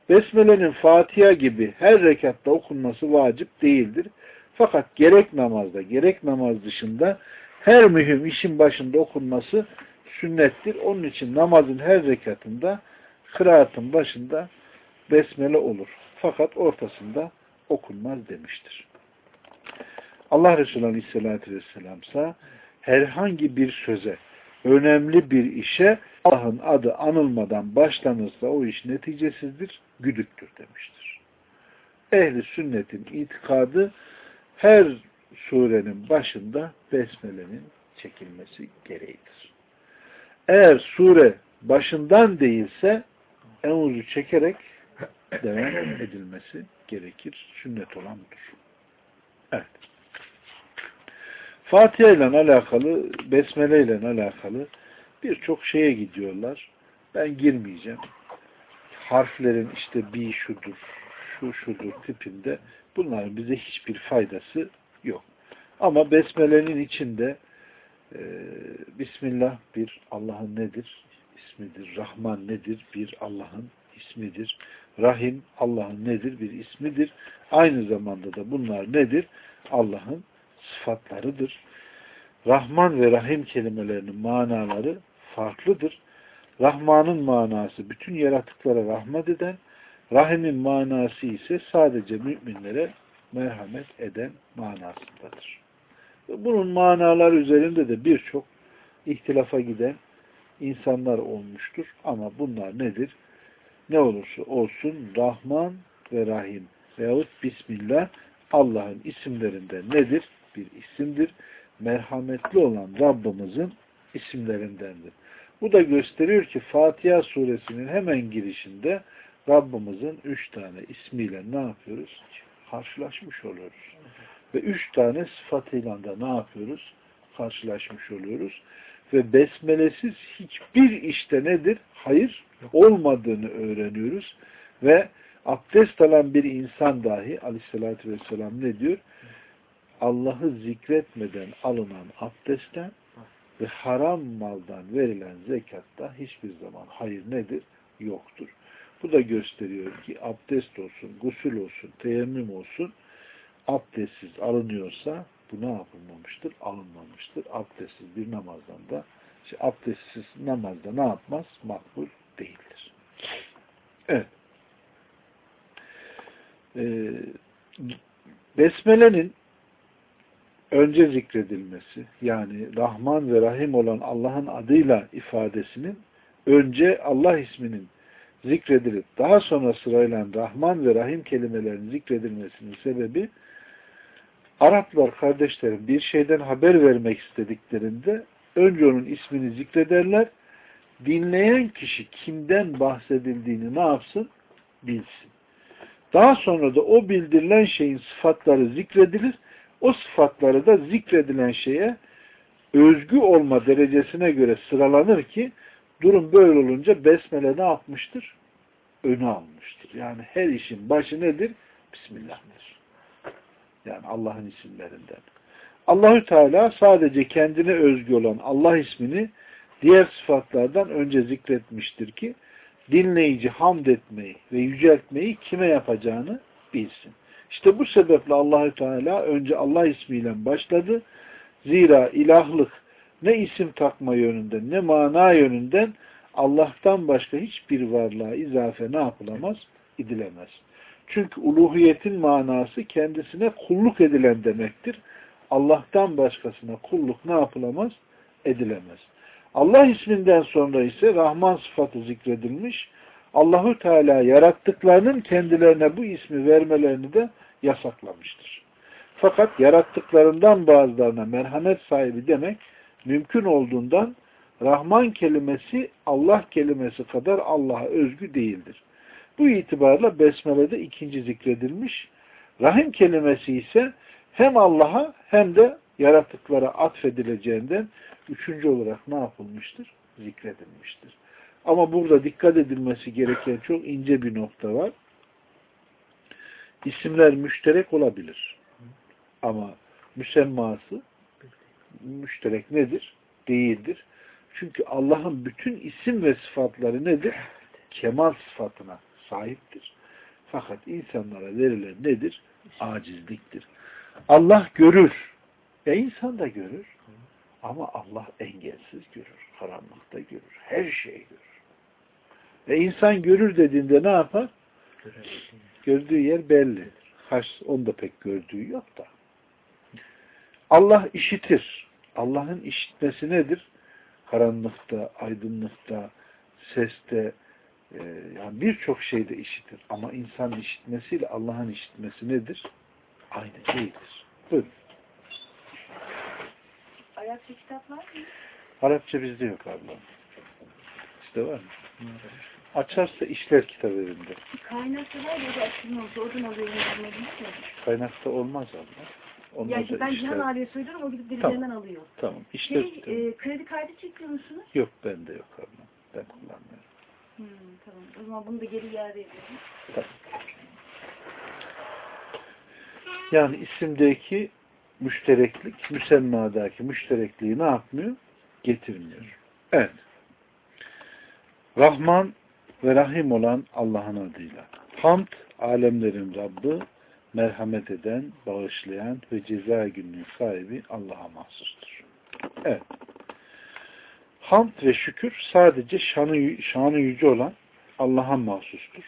Besmele'nin Fatiha gibi her rekatta okunması vacip değildir. Fakat gerek namazda gerek namaz dışında her mühim işin başında okunması sünnettir. Onun için namazın her rekatında kıraatın başında besmele olur. Fakat ortasında okunmaz demiştir. Allah Resulü Aleyhisselatü Vesselam ise herhangi bir söze, önemli bir işe Allah'ın adı anılmadan başlanırsa o iş neticesizdir, güdüktür demiştir. Ehli sünnetin itikadı her surenin başında besmelenin çekilmesi gereğidir. Eğer sure başından değilse evuzu çekerek devam edilmesi gerekir. Sünnet olan budur. Evet. Fatiha ile alakalı, Besmele ile alakalı birçok şeye gidiyorlar. Ben girmeyeceğim. Harflerin işte bir şudur, şu şudur tipinde bunların bize hiçbir faydası yok. Ama Besmele'nin içinde e, Bismillah bir Allah'ın nedir? ismidir. Rahman nedir? Bir Allah'ın ismidir. Rahim Allah'ın nedir? Bir ismidir. Aynı zamanda da bunlar nedir? Allah'ın sıfatlarıdır. Rahman ve Rahim kelimelerinin manaları farklıdır. Rahman'ın manası bütün yaratıklara rahmet eden, Rahim'in manası ise sadece müminlere merhamet eden manasındadır. Bunun manalar üzerinde de birçok ihtilafa giden insanlar olmuştur. Ama bunlar nedir? Ne olursa olsun Rahman ve Rahim veyahut Bismillah Allah'ın isimlerinden nedir? Bir isimdir. Merhametli olan Rabbimizin isimlerindendir. Bu da gösteriyor ki Fatiha suresinin hemen girişinde Rabbimizin üç tane ismiyle ne yapıyoruz? Karşılaşmış oluyoruz. Ve üç tane sıfatıyla da ne yapıyoruz? Karşılaşmış oluyoruz. Ve besmelesiz hiçbir işte nedir? Hayır olmadığını öğreniyoruz. Ve abdest alan bir insan dahi aleyhissalatü vesselam ne diyor? Allah'ı zikretmeden alınan abdestten ve haram maldan verilen zekatta hiçbir zaman hayır nedir? Yoktur. Bu da gösteriyor ki abdest olsun, gusül olsun, teyemmüm olsun abdestsiz alınıyorsa bu ne yapılmamıştır? Alınmamıştır. Abdestsiz bir namazdan da işte abdestsiz namazda ne yapmaz? Makbul değildir. Evet. Ee, Besmele'nin önce zikredilmesi yani Rahman ve Rahim olan Allah'ın adıyla ifadesinin önce Allah isminin zikredilip daha sonra sırayla Rahman ve Rahim kelimelerinin zikredilmesinin sebebi Araplar kardeşlerim bir şeyden haber vermek istediklerinde önce onun ismini zikrederler. Dinleyen kişi kimden bahsedildiğini ne yapsın? Bilsin. Daha sonra da o bildirilen şeyin sıfatları zikredilir. O sıfatları da zikredilen şeye özgü olma derecesine göre sıralanır ki durum böyle olunca besmele ne yapmıştır? Önü almıştır. Yani her işin başı nedir? Bismillah'dır. Yani Allah'ın isimlerinden. Allahü Teala sadece kendine özgü olan Allah ismini diğer sıfatlardan önce zikretmiştir ki dinleyici hamd etmeyi ve yüceltmeyi kime yapacağını bilsin. İşte bu sebeple Allahü Teala önce Allah ismiyle başladı. Zira ilahlık ne isim takma yönünden ne mana yönünden Allah'tan başka hiçbir varlığa izafe ne yapılamaz? İdilemez. Çünkü uluhiyetin manası kendisine kulluk edilen demektir. Allah'tan başkasına kulluk ne yapılamaz? Edilemez. Allah isminden sonra ise Rahman sıfatı zikredilmiş. Allahu Teala yarattıklarının kendilerine bu ismi vermelerini de yasaklamıştır. Fakat yarattıklarından bazılarına merhamet sahibi demek mümkün olduğundan Rahman kelimesi Allah kelimesi kadar Allah'a özgü değildir. Bu itibarla Besmele'de ikinci zikredilmiş. Rahim kelimesi ise hem Allah'a hem de yaratıklara atfedileceğinden üçüncü olarak ne yapılmıştır? Zikredilmiştir. Ama burada dikkat edilmesi gereken çok ince bir nokta var. İsimler müşterek olabilir. Ama müsemması müşterek nedir? Değildir. Çünkü Allah'ın bütün isim ve sıfatları nedir? Kemal sıfatına sahiptir. Fakat insanlara verilen nedir? Acizliktir. Allah görür. E insan da görür. Ama Allah engelsiz görür. Karanlıkta görür. Her şeyi görür. Ve insan görür dediğinde ne yapar? Gördüğü yer belli. Haş, onda pek gördüğü yok da. Allah işitir. Allah'ın işitmesi nedir? Karanlıkta, aydınlıkta, seste, e, yani birçok şeyde işitir. Ama insan işitmesiyle Allah'ın işitmesi nedir? Aynı değildir. Buyurun. Arapça kitap var mı? Arapça bizde yok abla. Sizde var mı? Açarsa işler kitap evinde. Kaynakta var ya da açılmamış. Oradan. Anladın mı? Kaynakta olmaz abla. Onda Ya işte da ben işler... Cihan abiye söylüyorum. O gidip derecenden alıyor. Tamam. İşler Şey, kitabı. e, kredi kartı çekiyor musunuz? Yok bende yok abla. Ben kullanmıyorum. Hmm, tamam. O zaman bunu da geri iade ediyorum. Tamam. Yani isimdeki müştereklik, müsemmadaki müşterekliği ne yapmıyor? Getirmiyor. Evet. Rahman ve Rahim olan Allah'ın adıyla. Hamd, alemlerin Rabbi, merhamet eden, bağışlayan ve ceza gününün sahibi Allah'a mahsustur. Evet. Hamd ve şükür sadece şanı, şanı yüce olan Allah'a mahsustur.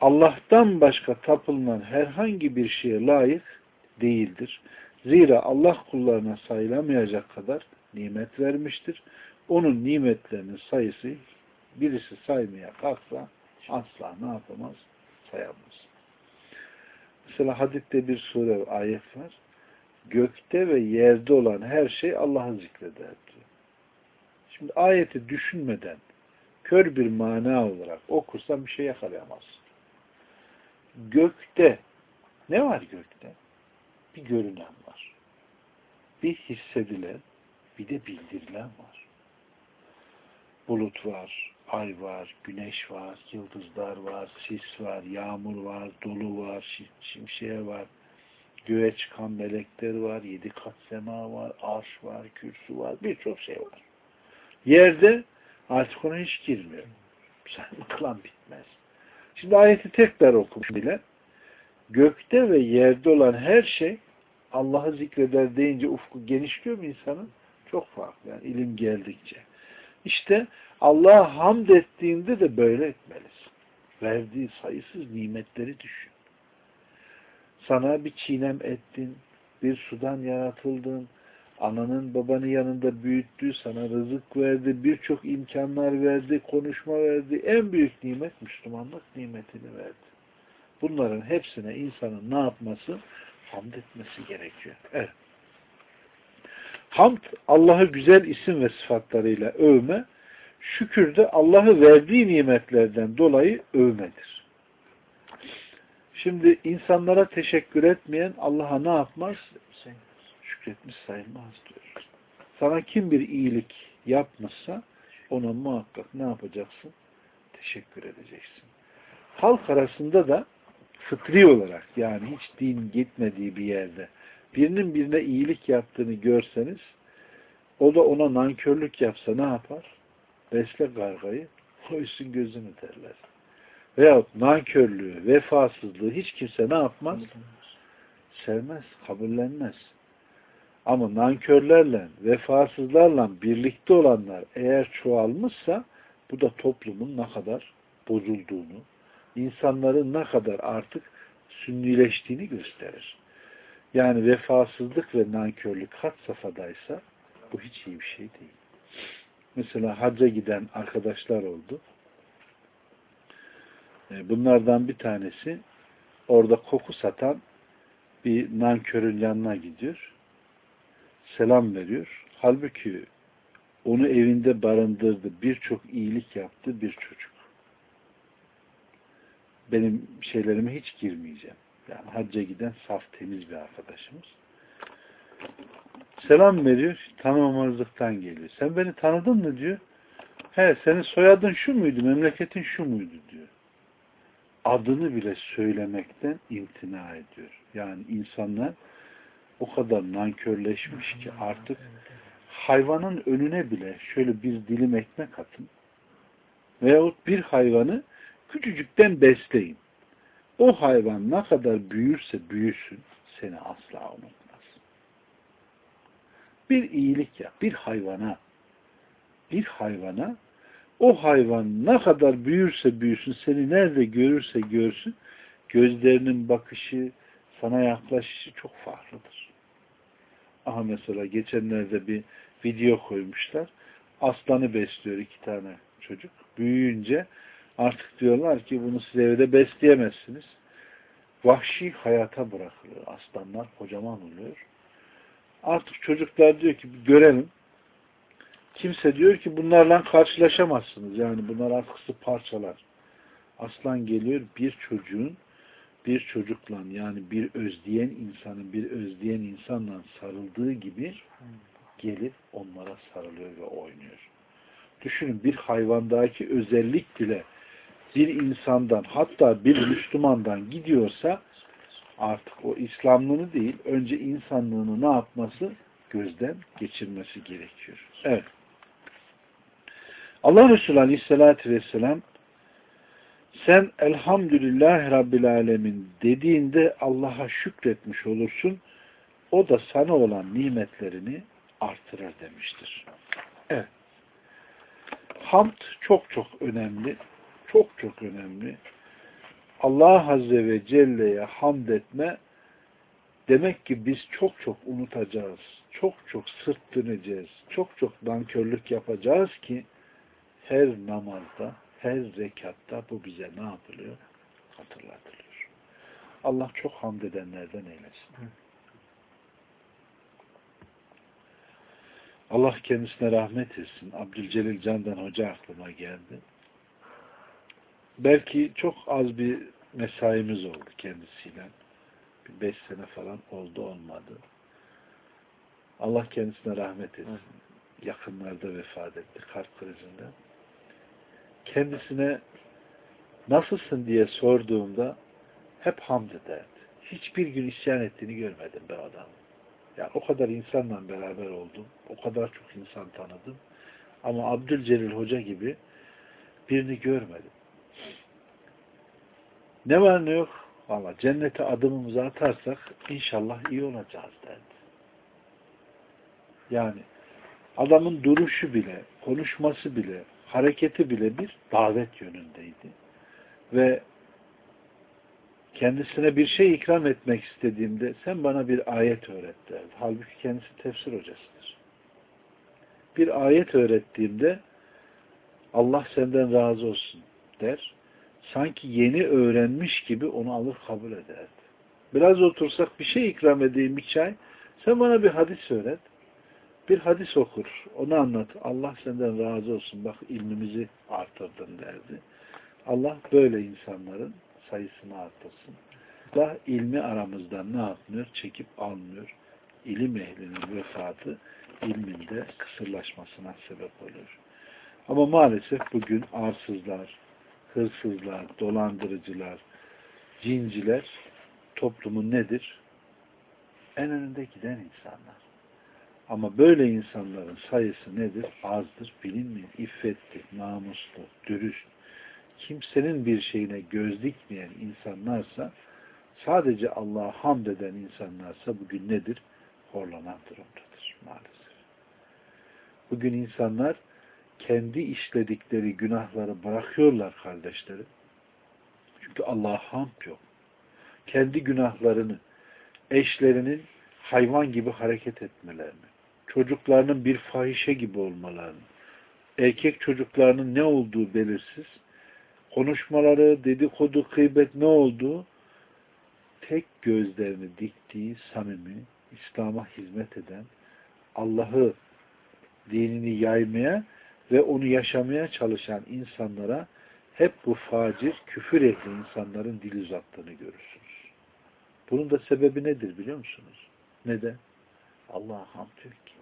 Allah'tan başka tapılınan herhangi bir şeye layık değildir. Zira Allah kullarına sayılamayacak kadar nimet vermiştir. Onun nimetlerinin sayısı birisi saymaya kalksa asla ne yapamaz? Sayamaz. Mesela hadiste bir sure ayet var. Gökte ve yerde olan her şey Allah'ı zikreder diyor. Şimdi ayeti düşünmeden kör bir mana olarak okursan bir şey yakalayamazsın. Gökte ne var gökte? Bir görünen var. Bir hissedilen, bir de bildirilen var. Bulut var, ay var, güneş var, yıldızlar var, sis var, yağmur var, dolu var, şimşeğe var, göğe çıkan melekler var, yedi kat sema var, arş var, kürsü var, birçok şey var. Yerde artık ona hiç girmiyor. Sen <laughs> kılan bitmez. Şimdi ayeti tekrar okum bile. Gökte ve yerde olan her şey Allah'ı zikreder deyince ufku genişliyor mu insanın? Çok farklı. Yani ilim geldikçe. İşte Allah'a hamd ettiğinde de böyle etmelisin. Verdiği sayısız nimetleri düşün. Sana bir çiğnem ettin, bir sudan yaratıldın, ananın babanın yanında büyüttü, sana rızık verdi, birçok imkanlar verdi, konuşma verdi. En büyük nimet Müslümanlık nimetini verdi. Bunların hepsine insanın ne yapması? Hamd etmesi gerekiyor. Evet. Hamd, Allah'ı güzel isim ve sıfatlarıyla övme, şükür de Allah'ı verdiği nimetlerden dolayı övmedir. Şimdi insanlara teşekkür etmeyen Allah'a ne yapmaz? Şükretmiş sayılmaz diyor. Sana kim bir iyilik yapmışsa ona muhakkak ne yapacaksın? Teşekkür edeceksin. Halk arasında da fıtri olarak yani hiç din gitmediği bir yerde birinin birine iyilik yaptığını görseniz o da ona nankörlük yapsa ne yapar? Besle gargayı koysun gözünü derler. Veyahut nankörlüğü, vefasızlığı hiç kimse ne yapmaz? Sevmez, kabullenmez. Ama nankörlerle, vefasızlarla birlikte olanlar eğer çoğalmışsa bu da toplumun ne kadar bozulduğunu, insanların ne kadar artık sünnileştiğini gösterir. Yani vefasızlık ve nankörlük had safhadaysa bu hiç iyi bir şey değil. Mesela hacca giden arkadaşlar oldu. E, bunlardan bir tanesi orada koku satan bir nankörün yanına gidiyor. Selam veriyor. Halbuki onu evinde barındırdı. Birçok iyilik yaptı bir çocuk. Benim şeylerime hiç girmeyeceğim. Yani hacca giden saf temiz bir arkadaşımız. Selam veriyor. Tanımamazlıktan geliyor. Sen beni tanıdın mı diyor. He senin soyadın şu muydu? Memleketin şu muydu diyor. Adını bile söylemekten imtina ediyor. Yani insanlar o kadar nankörleşmiş ki artık hayvanın önüne bile şöyle bir dilim ekmek atın veyahut bir hayvanı küçücükten besleyin. O hayvan ne kadar büyürse büyüsün seni asla unutmaz. Bir iyilik yap, bir hayvana bir hayvana o hayvan ne kadar büyürse büyüsün, seni nerede görürse görsün, gözlerinin bakışı, sana yaklaşışı çok farklıdır. Aha mesela geçenlerde bir video koymuşlar. Aslanı besliyor iki tane çocuk. Büyüyünce artık diyorlar ki bunu siz evde besleyemezsiniz. Vahşi hayata bırakılıyor. Aslanlar kocaman oluyor. Artık çocuklar diyor ki görelim. Kimse diyor ki bunlarla karşılaşamazsınız. Yani bunlar artık parçalar. Aslan geliyor bir çocuğun bir çocukla yani bir özleyen insanın bir özleyen insanla sarıldığı gibi gelip onlara sarılıyor ve oynuyor. Düşünün bir hayvandaki özellik bile bir insandan hatta bir Müslümandan gidiyorsa artık o İslamlığını değil önce insanlığını ne yapması gözden geçirmesi gerekiyor. Evet. Allah Resulü Aleyhisselatü Vesselam sen elhamdülillah Rabbil Alemin dediğinde Allah'a şükretmiş olursun. O da sana olan nimetlerini artırır demiştir. Evet. Hamd çok çok önemli. Çok çok önemli. Allah Azze ve Celle'ye hamd etme demek ki biz çok çok unutacağız. Çok çok sırt döneceğiz. Çok çok nankörlük yapacağız ki her namazda her rekatta bu bize ne yapılıyor? Hatırlatılıyor. Allah çok hamd edenlerden eylesin. Allah kendisine rahmet etsin. Abdülcelil Candan Hoca aklıma geldi. Belki çok az bir mesaimiz oldu kendisiyle. Bir beş sene falan oldu olmadı. Allah kendisine rahmet etsin. Yakınlarda vefat etti kalp krizinden. Kendisine nasılsın diye sorduğumda hep hamd ederdi. Hiçbir gün isyan ettiğini görmedim ben adamı. Yani o kadar insanla beraber oldum. O kadar çok insan tanıdım. Ama Abdülcelil Hoca gibi birini görmedim. Ne var ne yok? Valla cennete adımımızı atarsak inşallah iyi olacağız derdi. Yani adamın duruşu bile, konuşması bile, hareketi bile bir davet yönündeydi. Ve kendisine bir şey ikram etmek istediğimde sen bana bir ayet öğret derdi. Halbuki kendisi tefsir hocasıdır. Bir ayet öğrettiğimde Allah senden razı olsun der. Sanki yeni öğrenmiş gibi onu alır kabul ederdi. Biraz otursak bir şey ikram edeyim bir çay. Sen bana bir hadis öğret. Bir hadis okur. Onu anlat. Allah senden razı olsun. Bak ilmimizi artırdın derdi. Allah böyle insanların sayısını arttırsın. Da ilmi aramızdan ne yapmıyor? Çekip almıyor. İlim ehlinin vefatı ilminde kısırlaşmasına sebep oluyor. Ama maalesef bugün arsızlar, hırsızlar, dolandırıcılar, cinciler toplumun nedir? En önünde giden insanlar. Ama böyle insanların sayısı nedir? Azdır, bilinmiyor. İffetli, namuslu, dürüst, kimsenin bir şeyine göz dikmeyen insanlarsa sadece Allah'a hamd eden insanlarsa bugün nedir? Horlanan durumdadır maalesef. Bugün insanlar kendi işledikleri günahları bırakıyorlar kardeşlerim. Çünkü Allah'a hamd yok. Kendi günahlarını, eşlerinin hayvan gibi hareket etmelerini, çocuklarının bir fahişe gibi olmalarını, erkek çocuklarının ne olduğu belirsiz, konuşmaları, dedikodu, kıybet ne olduğu, tek gözlerini diktiği samimi, İslam'a hizmet eden, Allah'ı dinini yaymaya ve onu yaşamaya çalışan insanlara hep bu facir, küfür ehli insanların dil uzattığını görürsünüz. Bunun da sebebi nedir biliyor musunuz? Neden? Allah'a hamd yok ki.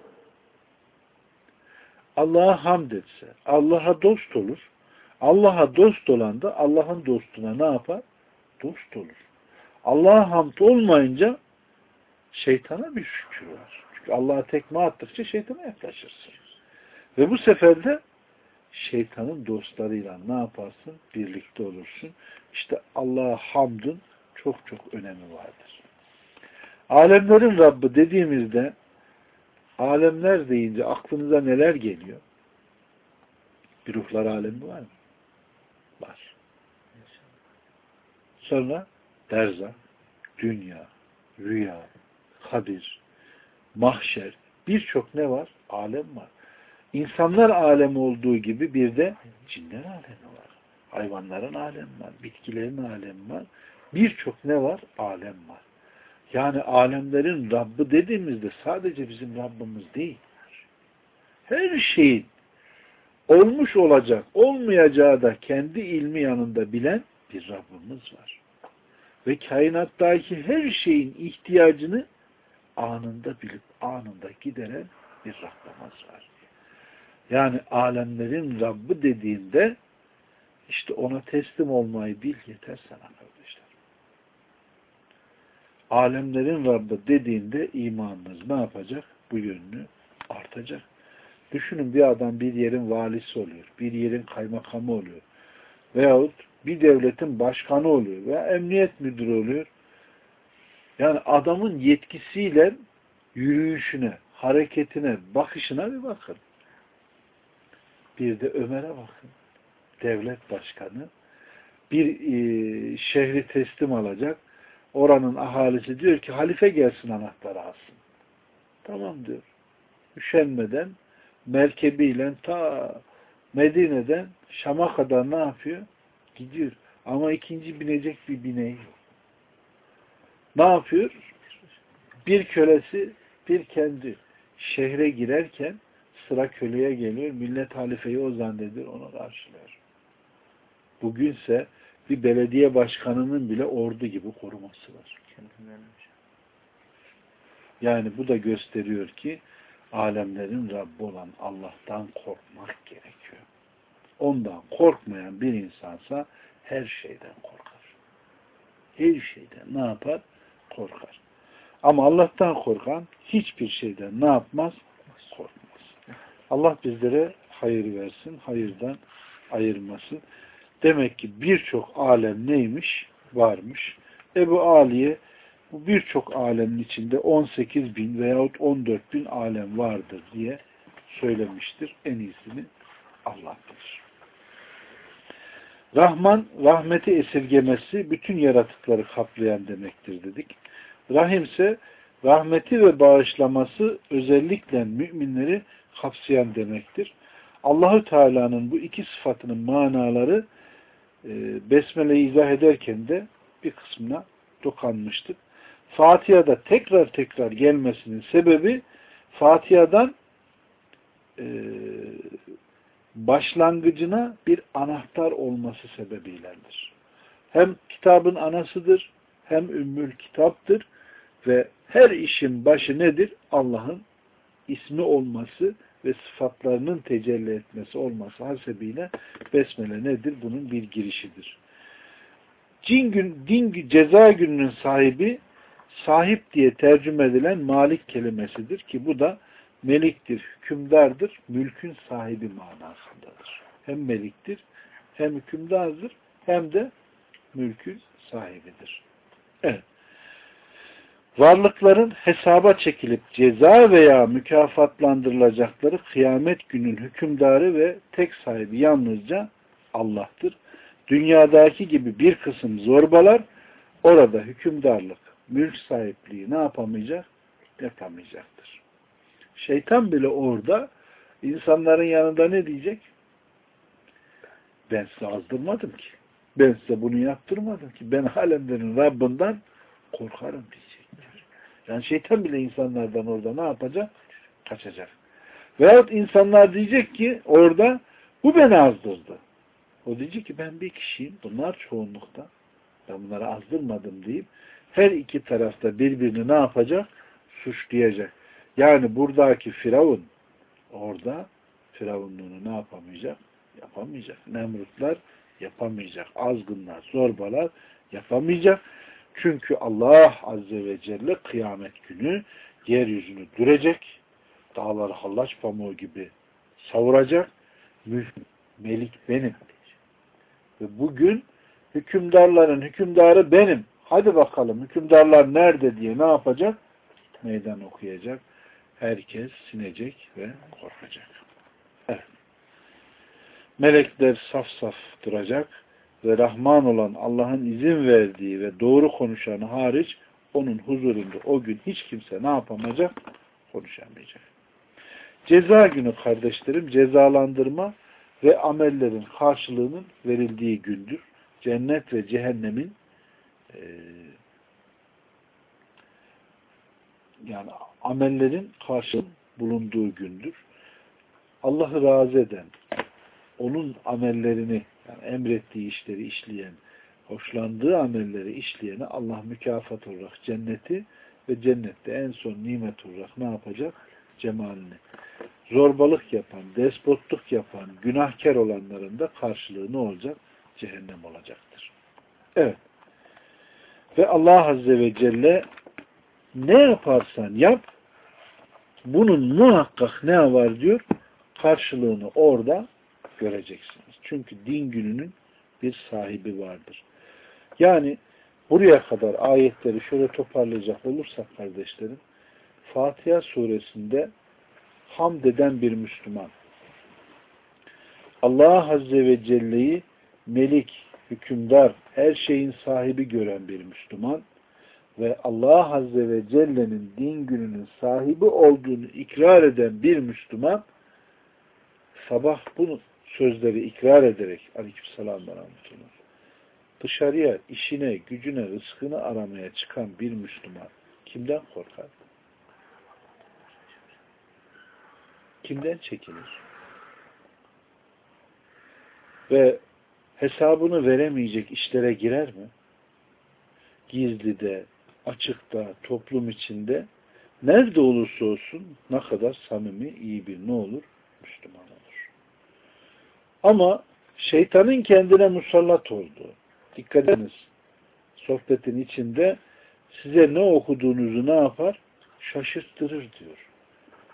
Allah'a hamd etse, Allah'a dost olur. Allah'a dost olan da Allah'ın dostuna ne yapar? Dost olur. Allah'a hamd olmayınca şeytana bir şükür var. Çünkü Allah'a tekme attıkça şeytana yaklaşırsın. Ve bu sefer de şeytanın dostlarıyla ne yaparsın? Birlikte olursun. İşte Allah'a hamdın çok çok önemi vardır. Alemlerin Rabbi dediğimizde alemler deyince aklınıza neler geliyor? Bir ruhlar alemi var mı? Var. Sonra derza, dünya, rüya, kabir, mahşer, birçok ne var? Alem var. İnsanlar alemi olduğu gibi bir de cinler alemi var. Hayvanların alemi var. Bitkilerin alemi var. Birçok ne var? Alem var. Yani alemlerin Rabbi dediğimizde sadece bizim Rabbimiz değil. Her şeyin olmuş olacak, olmayacağı da kendi ilmi yanında bilen bir Rabbimiz var. Ve kainattaki her şeyin ihtiyacını anında bilip anında gideren bir Rabbimiz var. Yani alemlerin Rabbi dediğinde işte ona teslim olmayı bil yeter sana kardeşler. Alemlerin Rabbi dediğinde imanınız ne yapacak? Bu yönünü artacak. Düşünün bir adam bir yerin valisi oluyor. Bir yerin kaymakamı oluyor. Veyahut bir devletin başkanı oluyor. Veya emniyet müdürü oluyor. Yani adamın yetkisiyle yürüyüşüne, hareketine, bakışına bir bakın. Bir de Ömer'e bakın. Devlet başkanı. Bir e, şehri teslim alacak. Oranın ahalisi diyor ki halife gelsin anahtarı alsın. Tamam diyor. Üşenmeden merkebiyle ta Medine'den Şam'a kadar ne yapıyor? Gidiyor. Ama ikinci binecek bir bineği yok. Ne yapıyor? Bir kölesi bir kendi şehre girerken sıra köleye geliyor. Millet halifeyi o zannediyor. Onu karşılıyor. Bugünse bir belediye başkanının bile ordu gibi koruması var. Yani bu da gösteriyor ki alemlerin Rabbi olan Allah'tan korkmak gerekiyor. Ondan korkmayan bir insansa her şeyden korkar. Her şeyden ne yapar? Korkar. Ama Allah'tan korkan hiçbir şeyden ne yapmaz? Allah bizlere hayır versin, hayırdan ayırmasın. Demek ki birçok alem neymiş? Varmış. Ebu Aliye bu birçok alemin içinde 18 bin veyahut 14 bin alem vardır diye söylemiştir. En iyisini Allah bilir. Rahman, rahmeti esirgemesi bütün yaratıkları kaplayan demektir dedik. Rahim ise rahmeti ve bağışlaması özellikle müminleri kapsayan demektir. Allahü Teala'nın bu iki sıfatının manaları e, Besmele'yi izah ederken de bir kısmına dokanmıştık. Fatiha'da tekrar tekrar gelmesinin sebebi Fatiha'dan e, başlangıcına bir anahtar olması sebebiyledir. Hem kitabın anasıdır, hem ümmül kitaptır ve her işin başı nedir? Allah'ın ismi olması ve sıfatlarının tecelli etmesi olması hasebiyle besmele nedir? Bunun bir girişidir. Cin gün, din, ceza gününün sahibi sahip diye tercüme edilen malik kelimesidir ki bu da meliktir, hükümdardır, mülkün sahibi manasındadır. Hem meliktir, hem hükümdardır, hem de mülkün sahibidir. Evet. Varlıkların hesaba çekilip ceza veya mükafatlandırılacakları kıyamet günün hükümdarı ve tek sahibi yalnızca Allah'tır. Dünyadaki gibi bir kısım zorbalar orada hükümdarlık, mülk sahipliği ne yapamayacak? Yapamayacaktır. Şeytan bile orada insanların yanında ne diyecek? Ben size azdırmadım ki. Ben size bunu yaptırmadım ki. Ben alemlerin Rabbinden korkarım diyecektir. Yani şeytan bile insanlardan orada ne yapacak? Kaçacak. Veyahut insanlar diyecek ki orada bu beni azdırdı. O diyecek ki ben bir kişiyim. Bunlar çoğunlukta. Ben bunları azdırmadım deyip her iki tarafta birbirini ne yapacak? Suçlayacak. Yani buradaki Firavun orada Firavunluğunu ne yapamayacak? Yapamayacak. Nemrutlar yapamayacak. Azgınlar, zorbalar yapamayacak. Çünkü Allah Azze ve Celle kıyamet günü yeryüzünü dürecek. Dağları hallaç pamuğu gibi savuracak. Melik benim. Ve bugün hükümdarların hükümdarı benim. Hadi bakalım hükümdarlar nerede diye ne yapacak? Meydan okuyacak. Herkes sinecek ve korkacak. Evet. Melekler saf saf duracak ve Rahman olan Allah'ın izin verdiği ve doğru konuşanı hariç onun huzurunda o gün hiç kimse ne yapamayacak? Konuşamayacak. Ceza günü kardeşlerim cezalandırma ve amellerin karşılığının verildiği gündür. Cennet ve cehennemin e, yani amellerin karşı bulunduğu gündür. Allah'ı razı eden, onun amellerini, yani emrettiği işleri işleyen, hoşlandığı amelleri işleyene Allah mükafat olarak cenneti ve cennette en son nimet olarak ne yapacak? Cemalini. Zorbalık yapan, despotluk yapan, günahkar olanların da karşılığı ne olacak? Cehennem olacaktır. Evet. Ve Allah Azze ve Celle ne yaparsan yap bunun muhakkak ne var diyor? Karşılığını orada göreceksiniz. Çünkü din gününün bir sahibi vardır. Yani buraya kadar ayetleri şöyle toparlayacak olursak kardeşlerim Fatiha suresinde hamd eden bir Müslüman Allah Azze ve Celle'yi melik, hükümdar, her şeyin sahibi gören bir Müslüman ve Allah Azze ve Celle'nin din gününün sahibi olduğunu ikrar eden bir Müslüman sabah bunu sözleri ikrar ederek aleykümselam ve rahmetullah dışarıya işine, gücüne, rızkını aramaya çıkan bir Müslüman kimden korkar? Kimden çekinir? Ve hesabını veremeyecek işlere girer mi? Gizlide, açıkta, toplum içinde nerede olursa olsun ne kadar samimi, iyi bir ne olur? Müslüman olur. Ama şeytanın kendine musallat olduğu, dikkat ediniz, sohbetin içinde size ne okuduğunuzu ne yapar? Şaşırttırır diyor.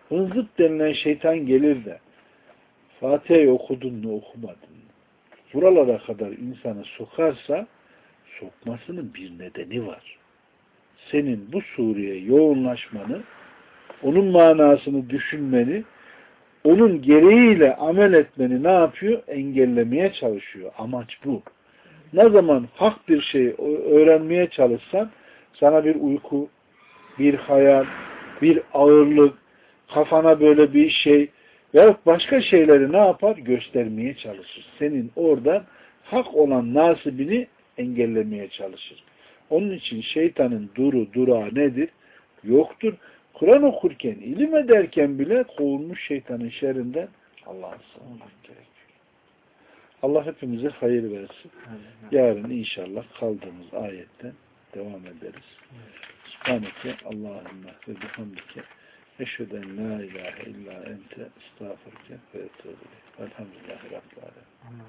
Hınzıp denilen şeytan gelir de Fatiha'yı okudun mu okumadın mı? Buralara kadar insanı sokarsa sokmasının bir nedeni var. Senin bu sureye yoğunlaşmanı, onun manasını düşünmeni, onun gereğiyle amel etmeni ne yapıyor? Engellemeye çalışıyor. Amaç bu. Ne zaman hak bir şey öğrenmeye çalışsan sana bir uyku, bir hayal, bir ağırlık, kafana böyle bir şey veya başka şeyleri ne yapar? Göstermeye çalışır. Senin oradan hak olan nasibini engellemeye çalışır. Onun için şeytanın duru durağı nedir? Yoktur. Kur'an okurken, ilim ederken bile kovulmuş şeytanın şerrinden Allah'a sığınmak gerekiyor. Allah hepimize hayır versin. Yarın inşallah kaldığımız ayetten devam ederiz. Subhaneke Allahümme ve bihamdike eşheden la ilahe illa ente estağfurke ve etûbü Elhamdülillahi Rabbil Alemin.